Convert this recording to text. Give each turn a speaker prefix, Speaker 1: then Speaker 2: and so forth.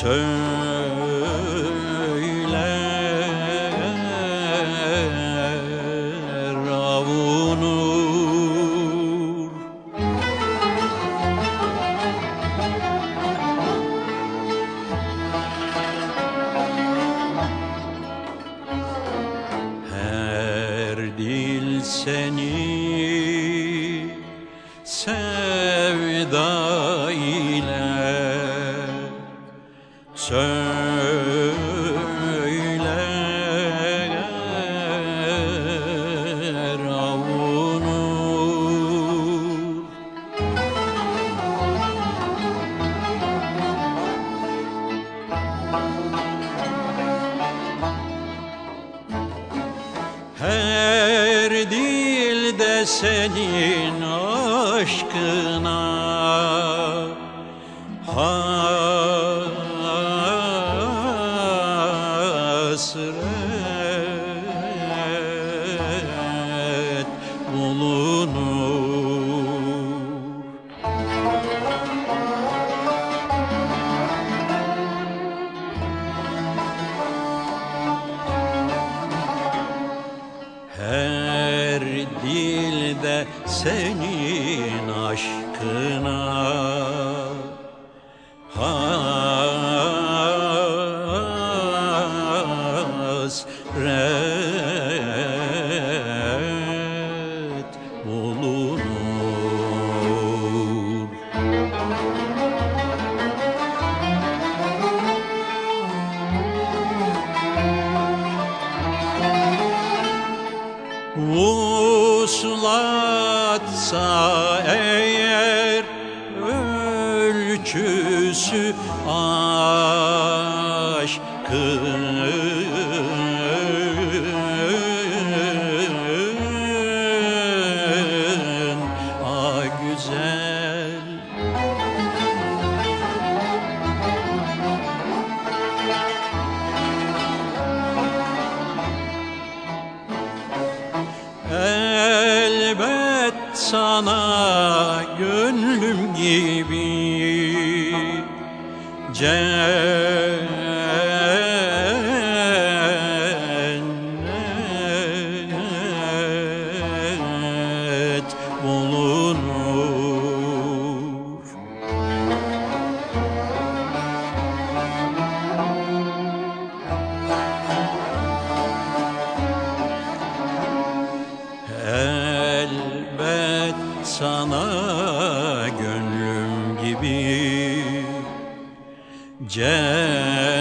Speaker 1: söyler avunur. Her dil seni sevda ile söyler avunur Her dilde senin aşkına hasret bulunur. Her dilde senin aşkına hasret Vuslatsa eğer ölçüsü aşkın sana gönlüm gibi. Cennet sana gönlüm gibi. Cennet